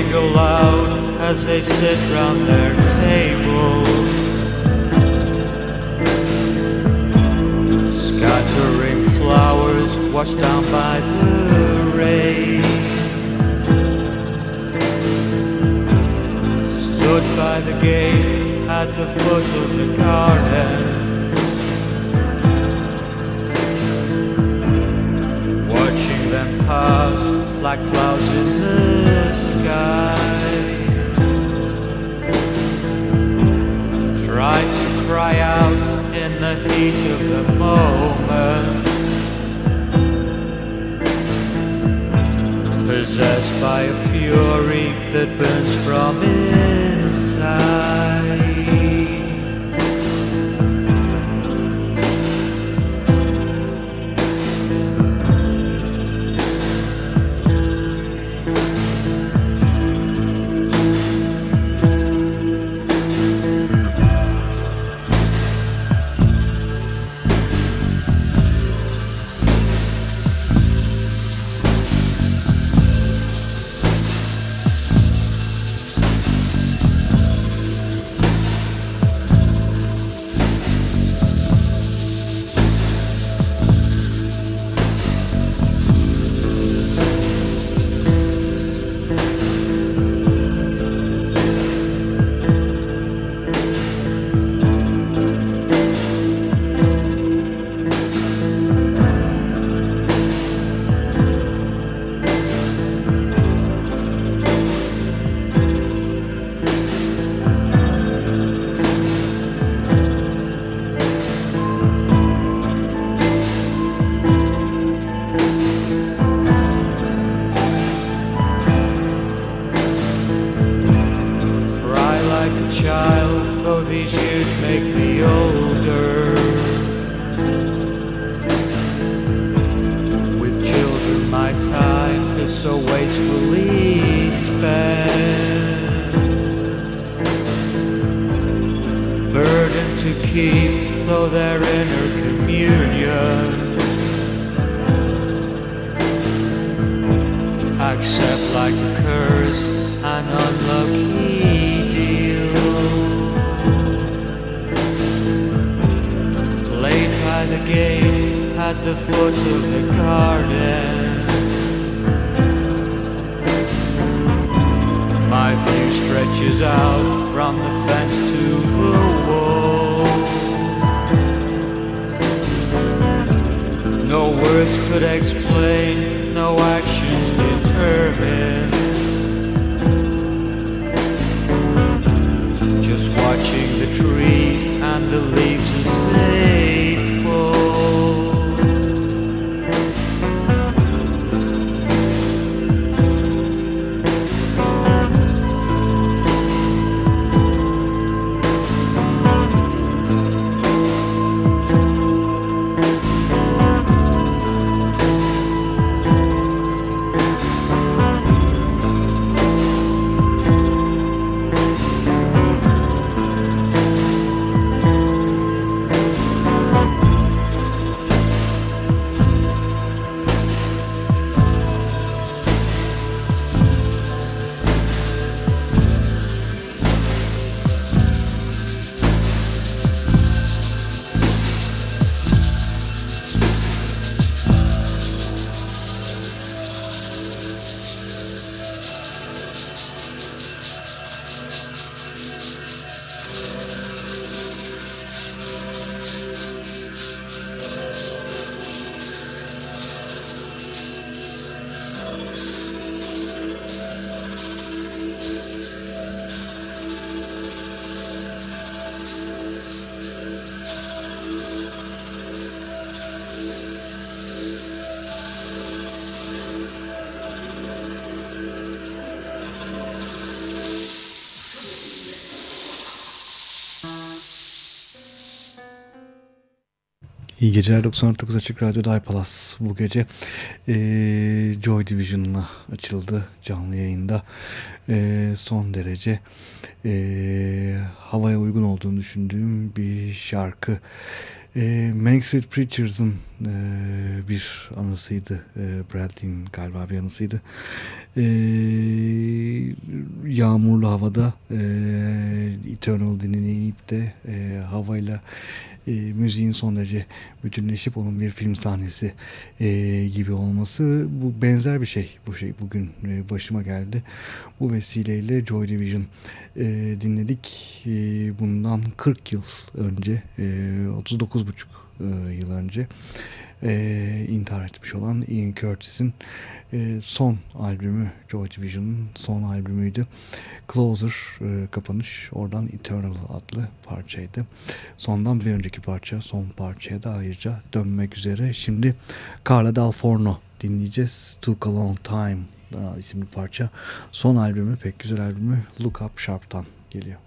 sing aloud as they sit round their table. Scattering flowers washed down by the rain. Stood by the gate at the foot of the garden. Watching them pass like clouds in the sky. Try to cry out in the heat of the moment. Possessed by a fury that burns from inside. İyi geceler 99 Açık Radyo'da iPalas bu gece e, Joy Division'la açıldı canlı yayında. E, son derece e, havaya uygun olduğunu düşündüğüm bir şarkı. E, Manic Street Preachers'ın e, bir anısıydı. E, Bradley'in galiba bir anısıydı. E, yağmurlu havada e, Eternal dinleyip de e, havayla e, müziğin son derece bütünleşip onun bir film sahnesi e, gibi olması bu benzer bir şey bu şey bugün e, başıma geldi. Bu vesileyle Joy Division e, dinledik. E, bundan 40 yıl önce e, 39 buçuk e, yıl önce e, intihar etmiş olan Ian Curtis'in e, son albümü Joy Division'ın son albümüydü. Closer e, kapanış oradan Eternal adlı parçaydı. Sondan bir önceki parça son parçaya da ayrıca dönmek üzere. Şimdi Carla Del Forno dinleyeceğiz. Took a Long Time isimli parça. Son albümü pek güzel albümü Look Up Sharp'tan geliyor.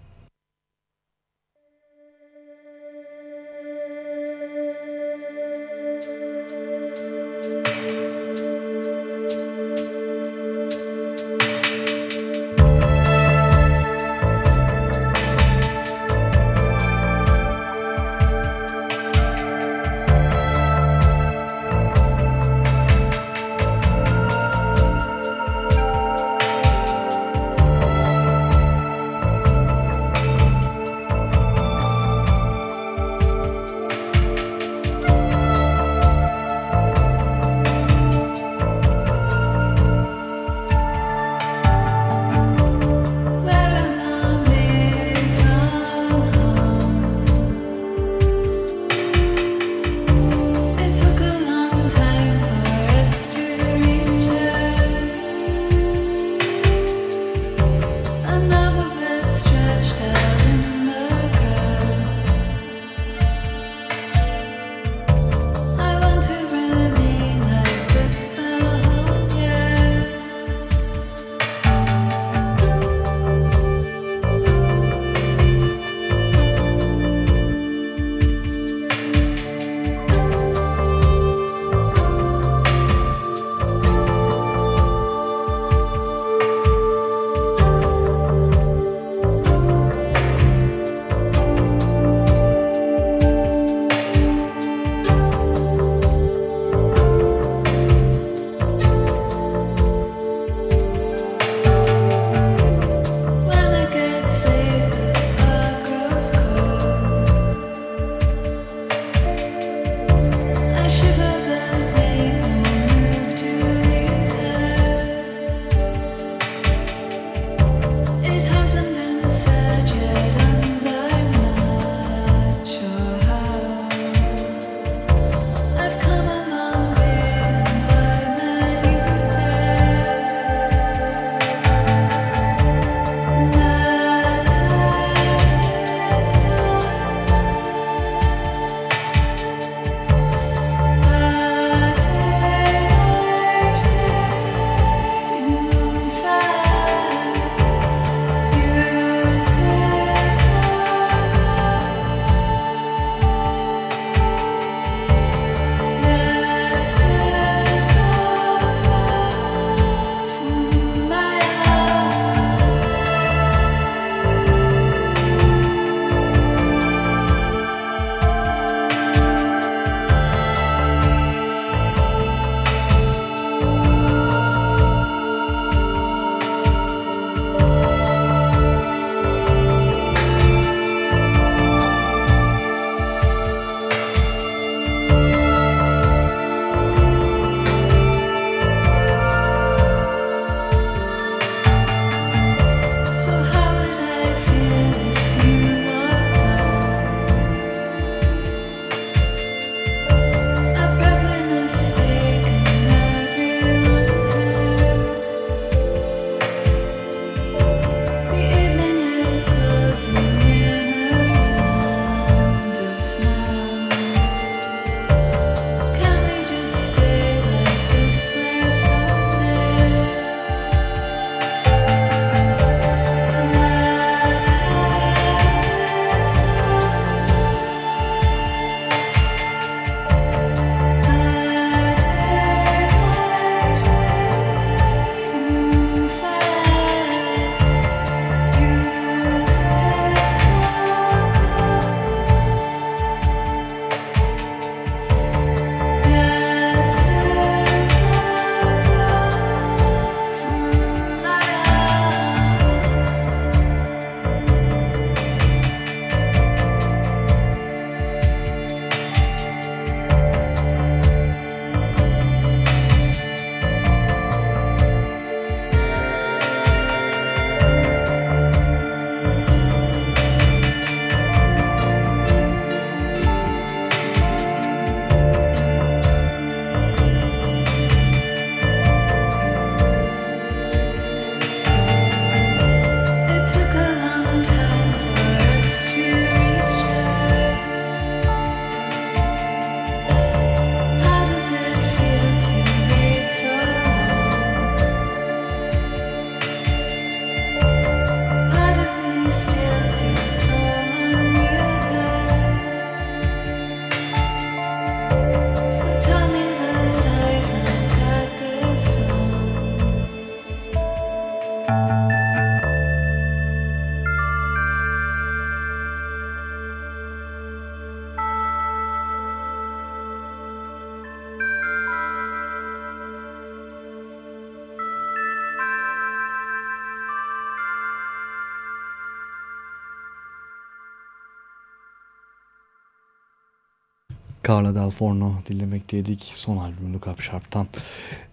Carla Del Forno dinlemekteydik. Son albümünü Cup Sharp'tan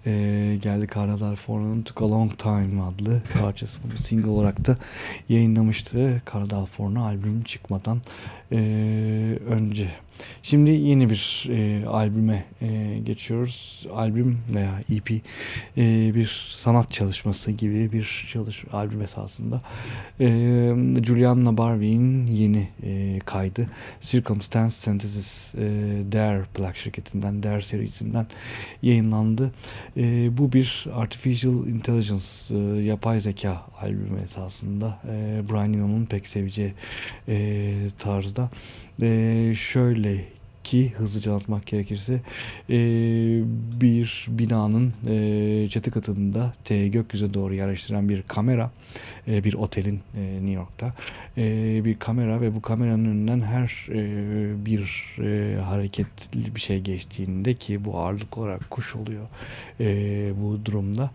e, geldi. Carla Del Forno'nun Took a Long Time adlı parçası. Bunu single olarak da yayınlamıştı. Carla Del Forno albüm çıkmadan e, önce. Şimdi yeni bir e, albüme e, geçiyoruz. Albüm veya EP e, bir sanat çalışması gibi bir çalış albüm esasında. E, Julianna Barwick'in yeni e, kaydı Circumstance Synthesis e, Dare plak şirketinden Dare serisinden yayınlandı. E, bu bir Artificial Intelligence e, yapay zeka albümü esasında. E, Brian Eno'nun pek seveceği e, tarzda. E, şöyle ki hızlıca anlatmak gerekirse e, bir binanın e, çatı katında te, gökyüzüne doğru yerleştiren bir kamera e, bir otelin e, New York'ta. E, bir kamera ve bu kameranın önünden her e, bir e, hareketli bir şey geçtiğinde ki bu ağırlık olarak kuş oluyor e, bu durumda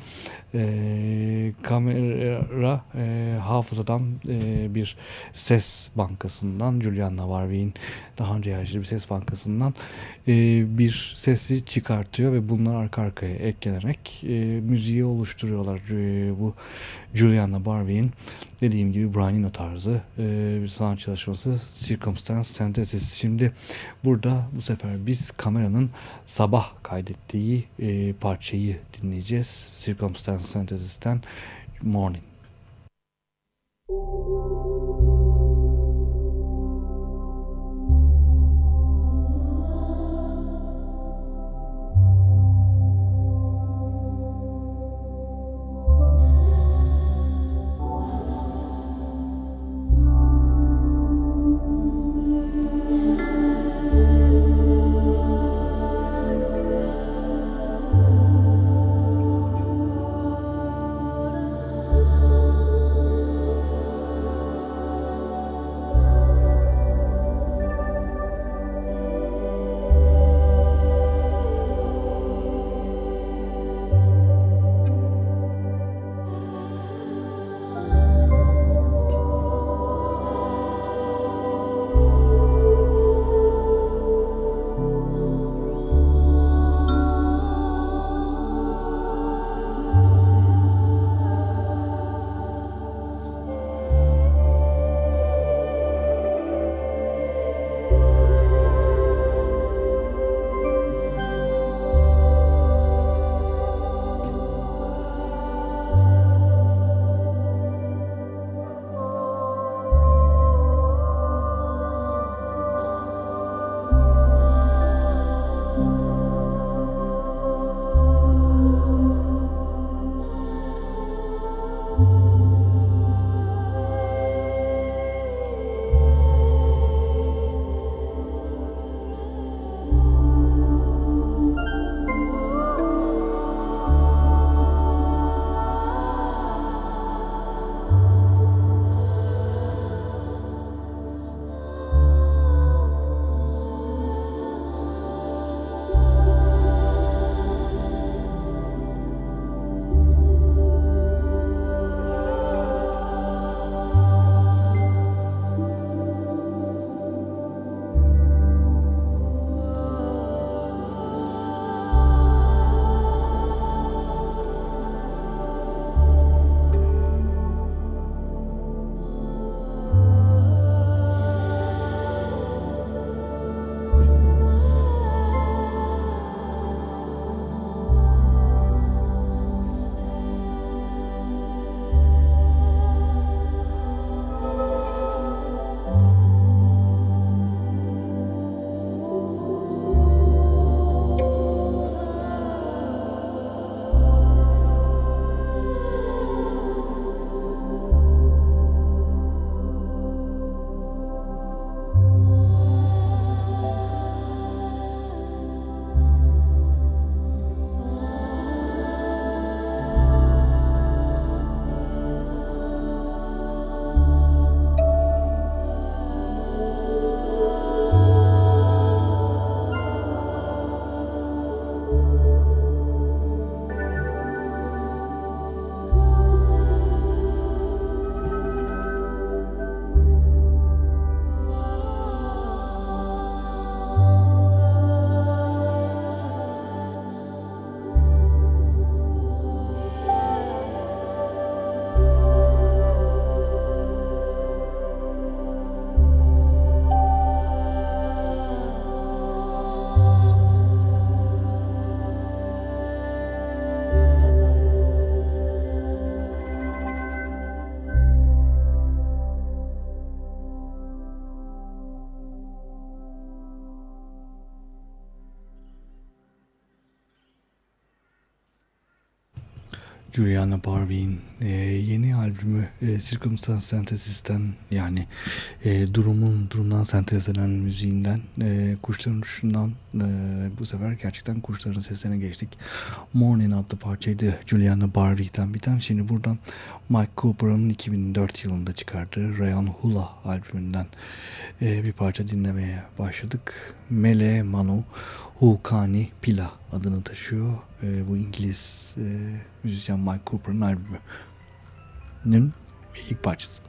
e, kamera e, hafızadan e, bir ses bankasından Juliana Warwick'in daha önce yerleştirdiği bir ses bankasından e, bir sesi çıkartıyor ve bunlar arka arkaya eklenerek e, müziği oluşturuyorlar. E, bu Juliana Barwick'in dediğim gibi Brian Eno tarzı e, bir sanat çalışması Circumstance Synthesis. Şimdi burada bu sefer biz kameranın sabah kaydettiği e, parçayı dinleyeceğiz. Circumstance Synthesis'ten Morning. Juliana Barwick'in e, yeni albümü e, Circumstance Synthesis'ten yani e, durumun durumdan sentezlenen müziğinden e, kuşların uçuşundan e, bu sefer gerçekten kuşların sesine geçtik. Morning adlı parçaydı Juliana Barwick'ten biten. Şimdi buradan Mike Cooper'ın 2004 yılında çıkardığı Rayon Hula albümünden e, bir parça dinlemeye başladık. Mele Manu Hukani Pila adını taşıyor. E, bu İngiliz e, müzisyen Mike Cooper'ın albümünün ilk parçası.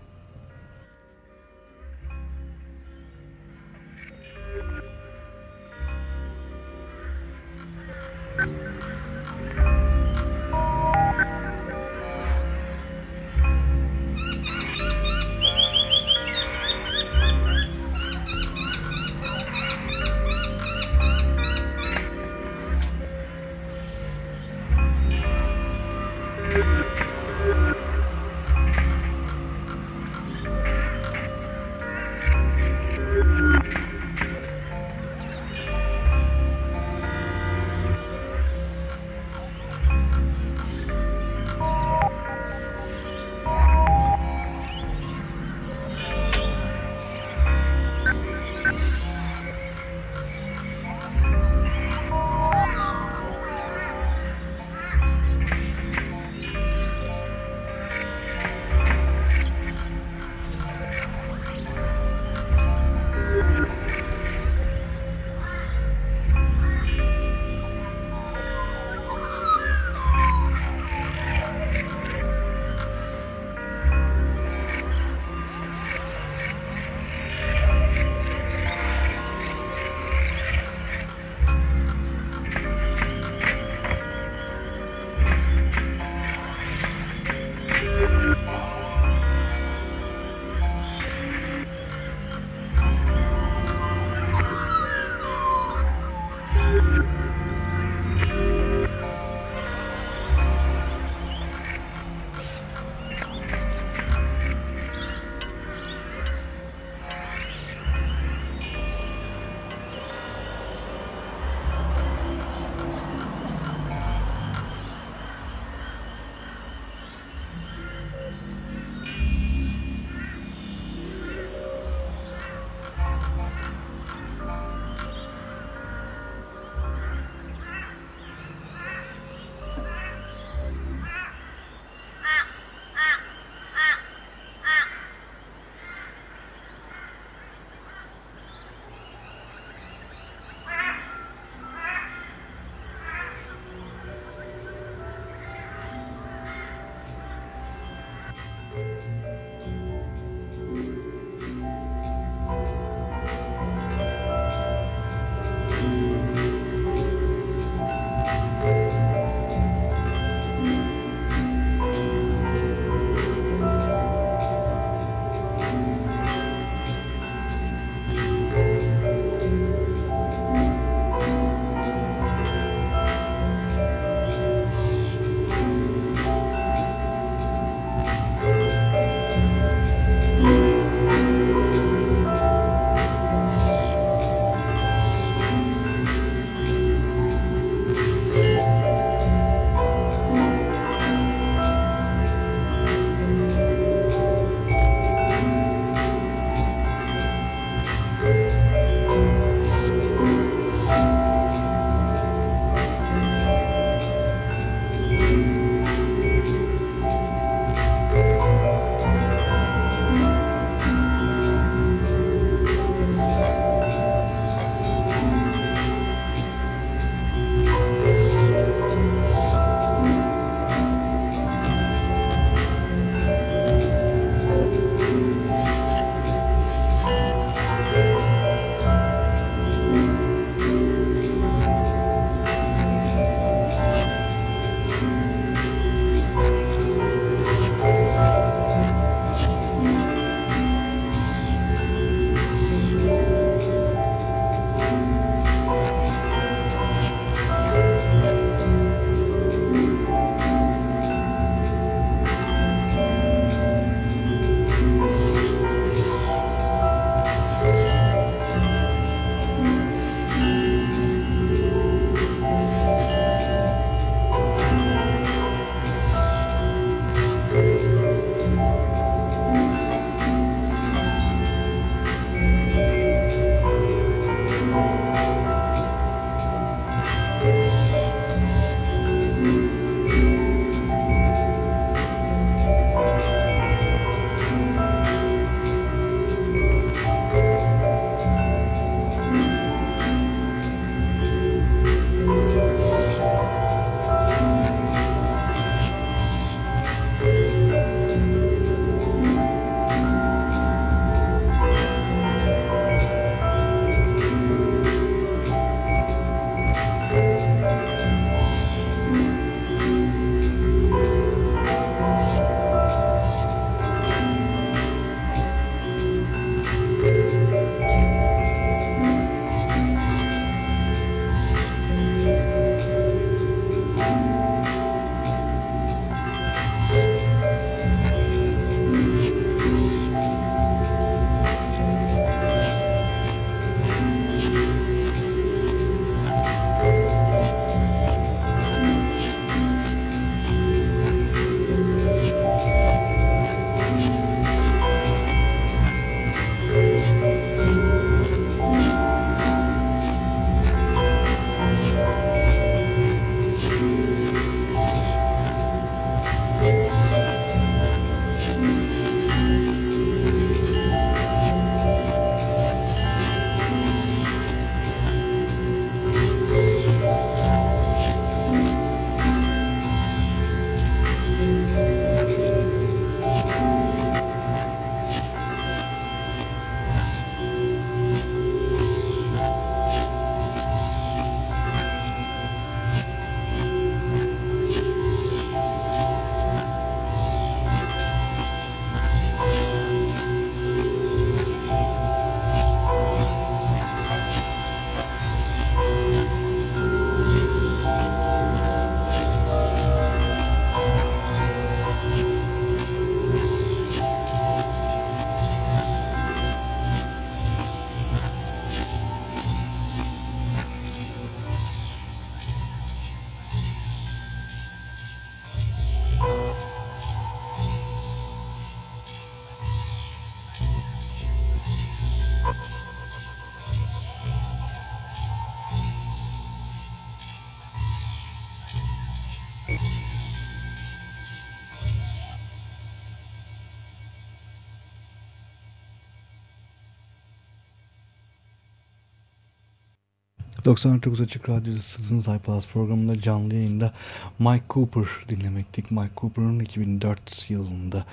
99 Açık Radyo'dasınız iPlus programında canlı yayında Mike Cooper dinlemektik. Mike Cooper'ın 2004 yılında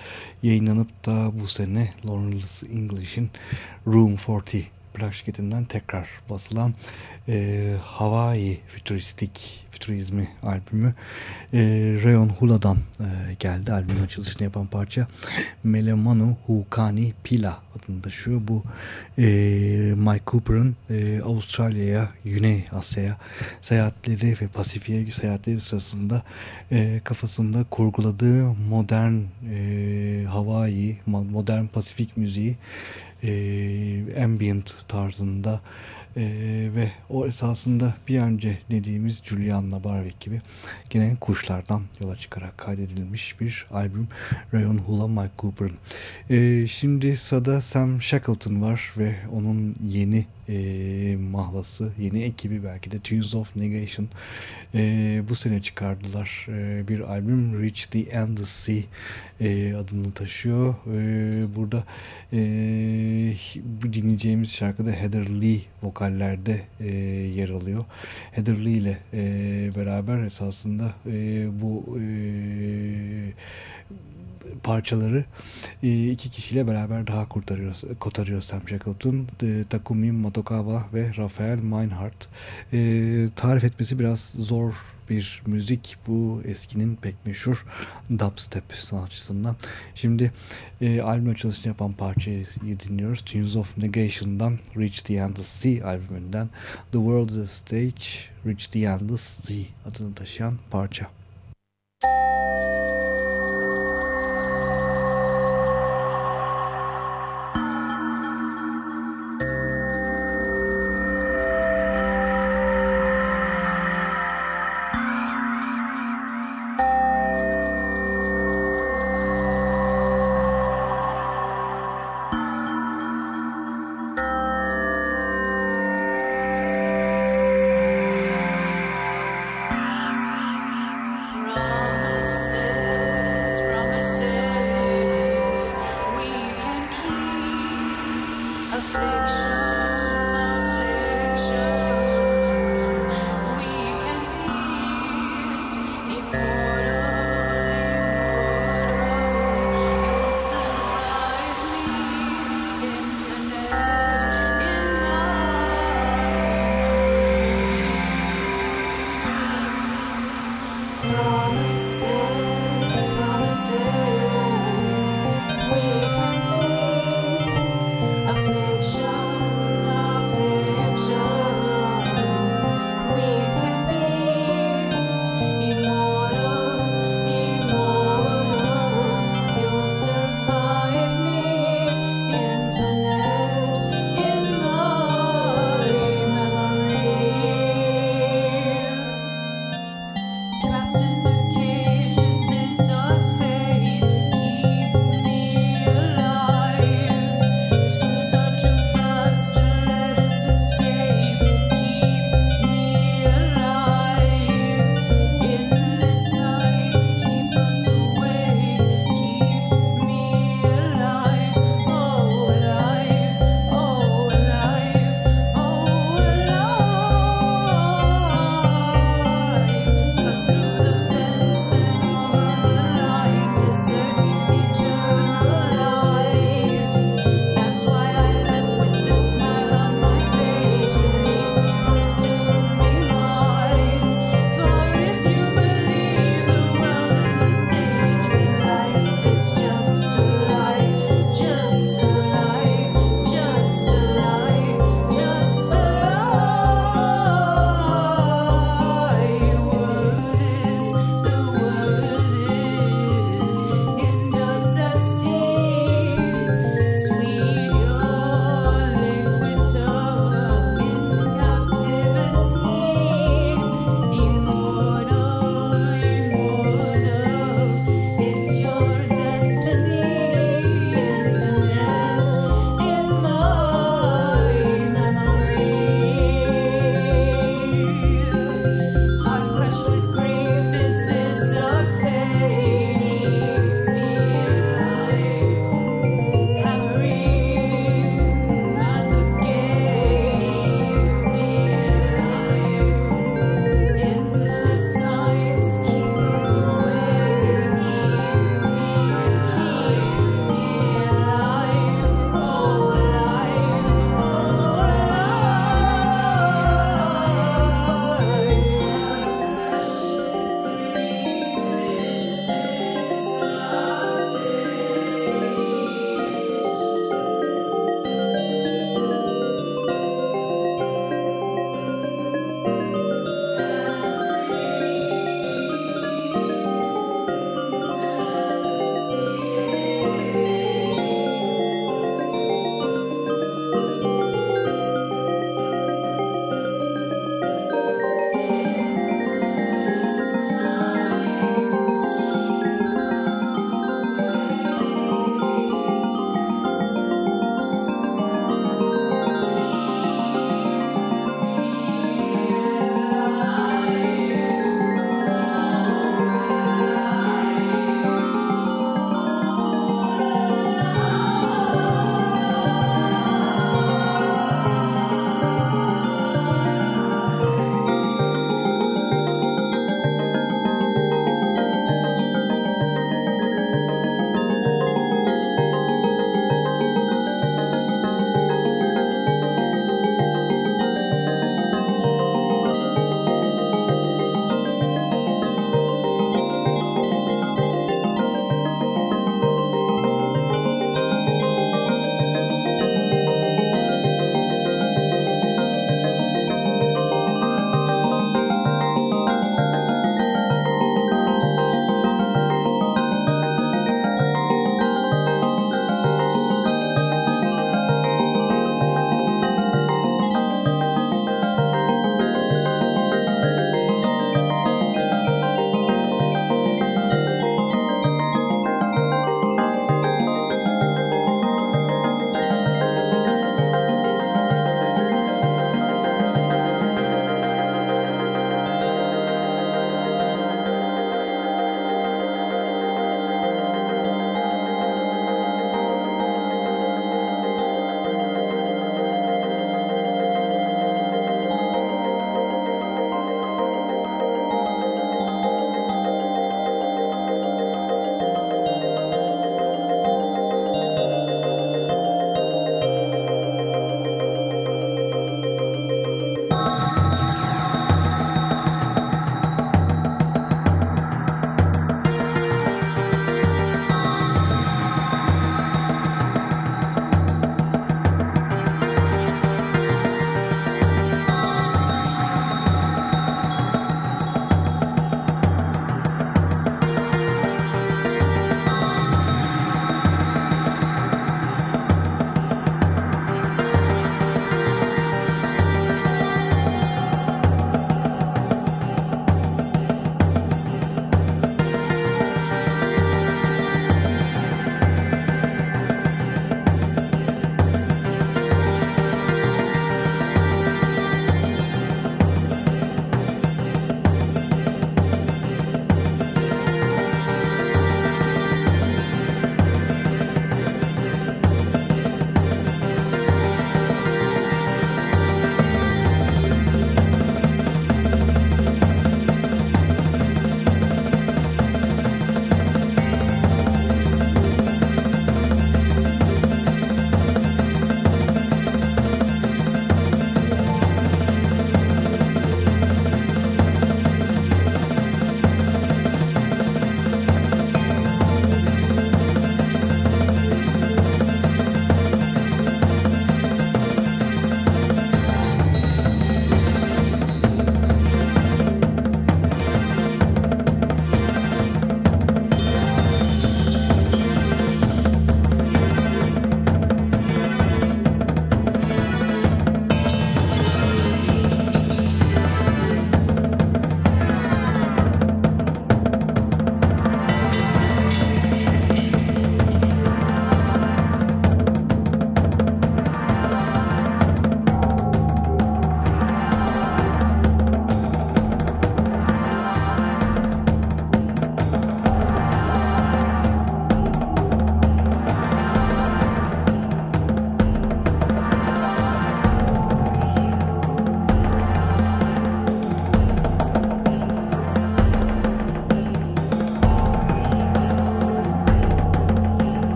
yayınlanıp da bu sene Lawrence English'in Room 40 plak şirketinden tekrar basılan e, Hawaii Fütüristik Fütürizmi albümü e, Rayon Hula'dan e, geldi. Albümün açılışını yapan parça Melemanu Hukani Pila adını taşıyor. Bu e, Mike Cooper'ın e, Avustralya'ya, Güney Asya'ya seyahatleri ve Pasifik'e seyahatleri sırasında e, kafasında kurguladığı modern e, Hawaii, modern Pasifik müziği e, ambient tarzında e, ve o esasında bir önce dediğimiz Julian'la Barwick gibi yine kuşlardan yola çıkarak kaydedilmiş bir albüm Rayon Hula Mike Cooper'ın. E, şimdi sada Sam Shackleton var ve onun yeni e, mahlası, yeni ekibi belki de Tunes of Negation e, bu sene çıkardılar. E, bir albüm Reach the Endless Sea e, adını taşıyor. E, burada e, dinleyeceğimiz şarkıda Heather Lee vokallerde e, yer alıyor. Heather Lee ile e, beraber esasında e, bu e, parçaları e, iki kişiyle beraber daha kurtarıyor, kotarıyor Sam Shackleton. E, Takumi Motokawa ve Rafael Meinhardt. E, tarif etmesi biraz zor bir müzik. Bu eskinin pek meşhur dubstep sanatçısından. Şimdi e, albüm açılışını yapan parçayı dinliyoruz. Tunes of Negation'dan Reach the Endless Sea albümünden The World is a Stage, Reach the Endless Sea adını taşıyan parça.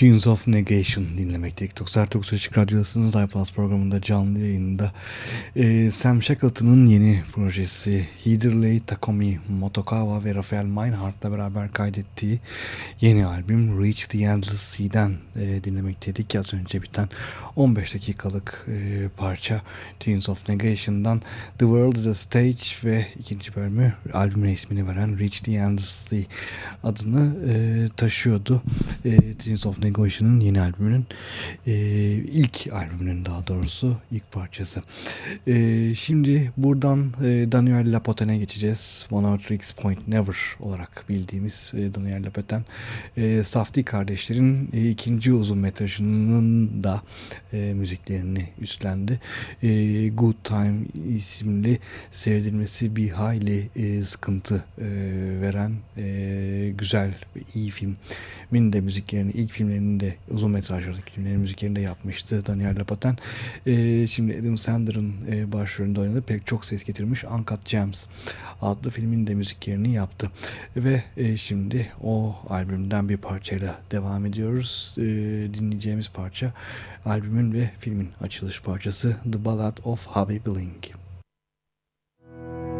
Tunes of Negation dinlemekteydik. 99 Açık Radyosu'nun iPlus programında canlı yayında ee, Sam Shackleton'ın yeni projesi Hiderley Takomi Motokawa ve Rafael Meinhardt'la beraber kaydettiği yeni albüm Reach the Endless Sea'den e, dinlemekteydik. Az önce biten 15 dakikalık e, parça Tunes of Negation'dan The World is a Stage ve ikinci bölümü albümün ismini veren Reach the Endless Sea adını e, taşıyordu. E, Tunes of Negation'ın yeni albümünün e, ilk albümünün daha doğrusu ilk parçası. E, şimdi buradan e, Daniel Lapoten'e geçeceğiz. One Out Rix Point Never olarak bildiğimiz e, Daniel Lapoten. E, Safdie kardeşlerin e, ikinci uzun metrajının da e, müziklerini üstlendi. E, Good Time isimli seyredilmesi bir hayli e, sıkıntı e, veren e, güzel iyi filmin de müziklerini ilk filmlerinin de uzun metrajlardaki filmlerin müziklerini de yapmıştı Daniel Lapaten. E, şimdi Adam Sandler'ın e, başrolünde oynadığı pek çok ses getirmiş Uncut Gems adlı filmin de müziklerini yaptı. Ve e, şimdi o albümden bir parçayla devam ediyoruz. E, dinleyeceğimiz parça albümün ve filmin açılış parçası The Ballad of Hobby Bling. The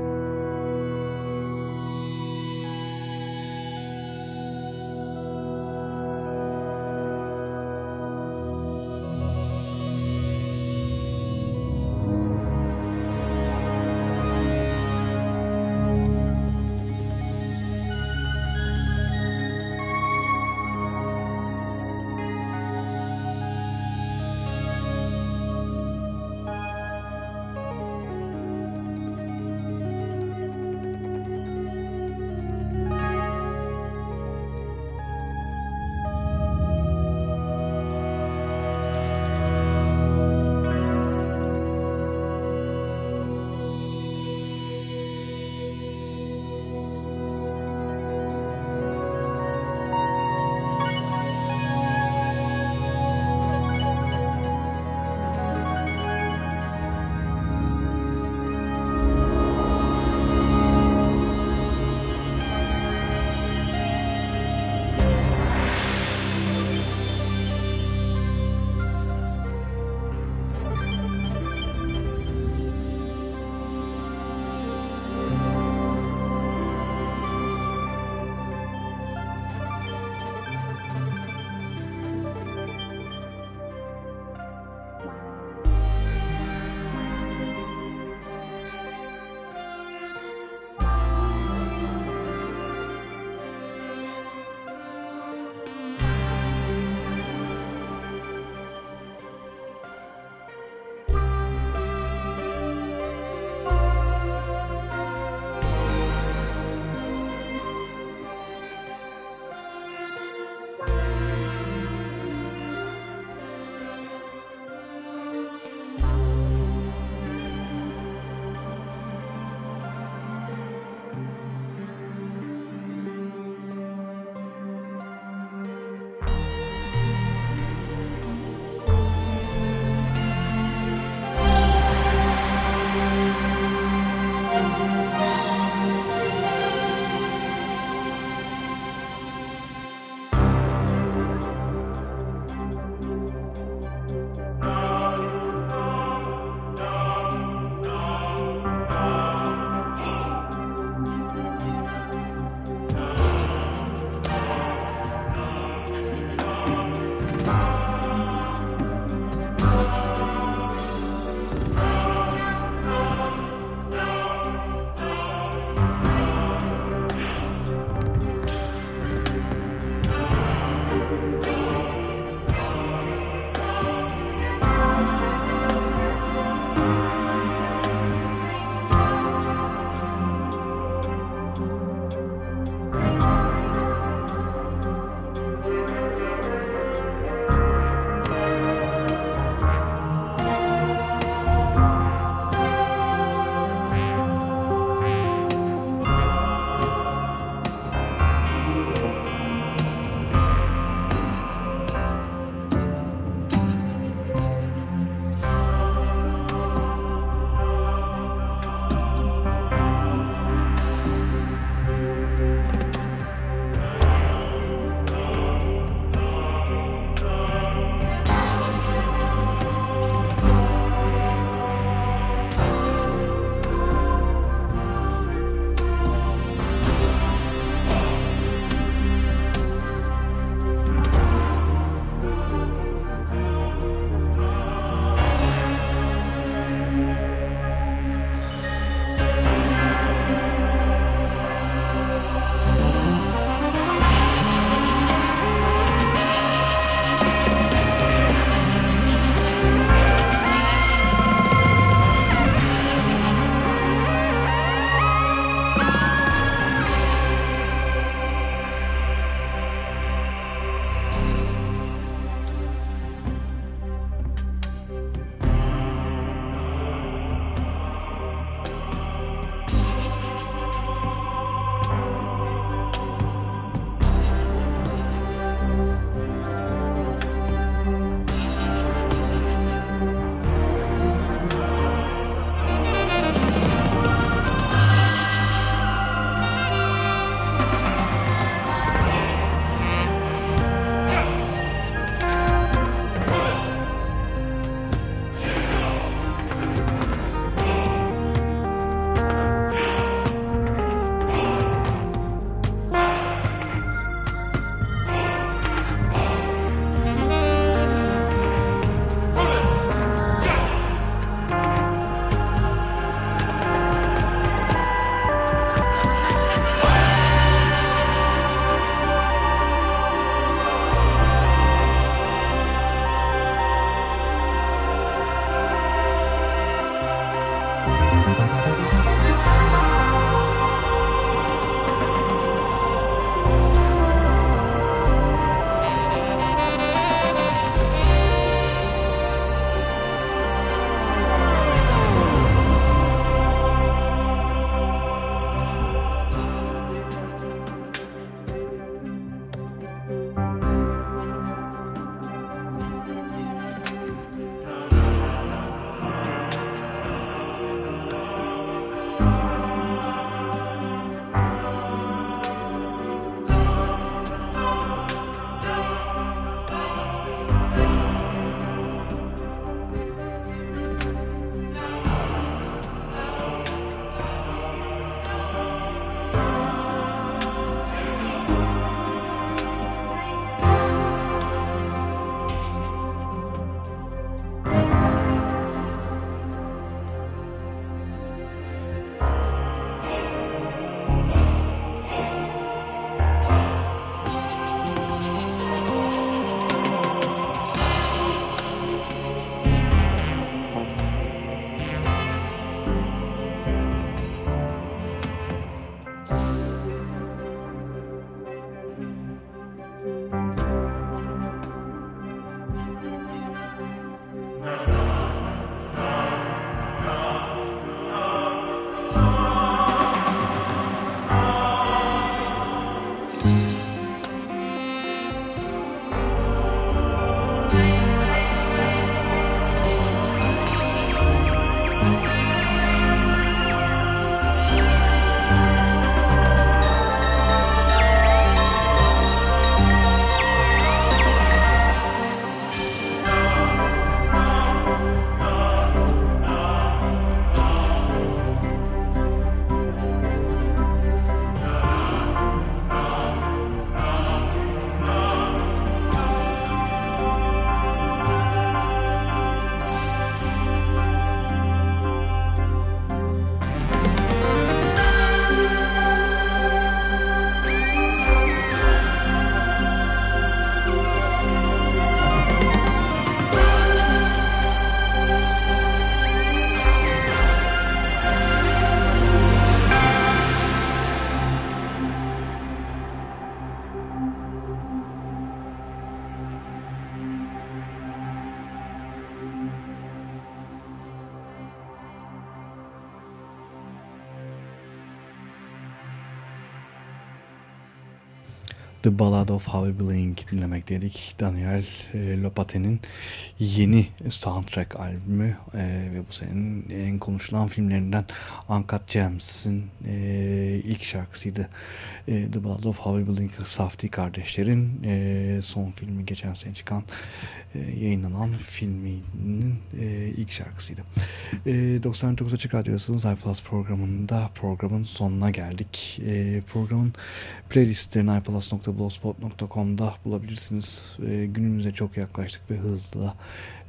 Ballad of Harvey Blink dinlemek dedik. Daniel e, Lopate'nin yeni soundtrack albümü e, ve bu senin en konuşulan filmlerinden Uncut Gems'in e, ilk şarkısıydı. E, The Ballad of Harvey Blink, Safdie kardeşlerin e, son filmi geçen sene çıkan e, yayınlanan filminin e, ilk şarkısıydı. E, 99 Açık Radyosu'nun iPlus programında programın sonuna geldik. E, programın playlistlerini iPlus.blogspot.com'da bulabilirsiniz. E, günümüze çok yaklaştık ve hızlı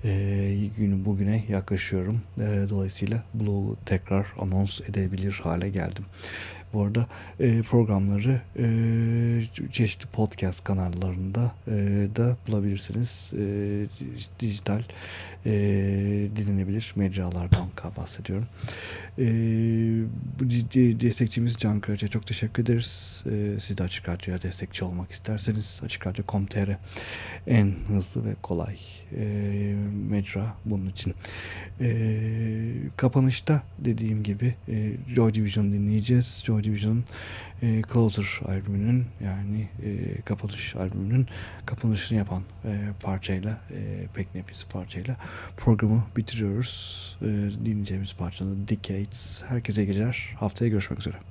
e, günü bugüne yaklaşıyorum. E, dolayısıyla blogu tekrar anons edebilir hale geldim. Bu arada e, programları e, çeşitli podcast kanallarında e, da bulabilirsiniz. E, dijital e, dinlenebilir mecralardan bahsediyorum. E, destekçimiz Can Karaca çok teşekkür ederiz. E, siz de Açık Radyo'ya destekçi olmak isterseniz Açık Radyo.com.tr en hızlı ve kolay e, mecra bunun için. E, kapanışta dediğim gibi e, Joy Division dinleyeceğiz. Joy Division'ın e, Closer albümünün yani e, kapanış albümünün kapanışını yapan e, parçayla e, pek nefis parçayla programı bitiriyoruz. E, dinleyeceğimiz parçanın Decades. Herkese geceler. Haftaya görüşmek üzere.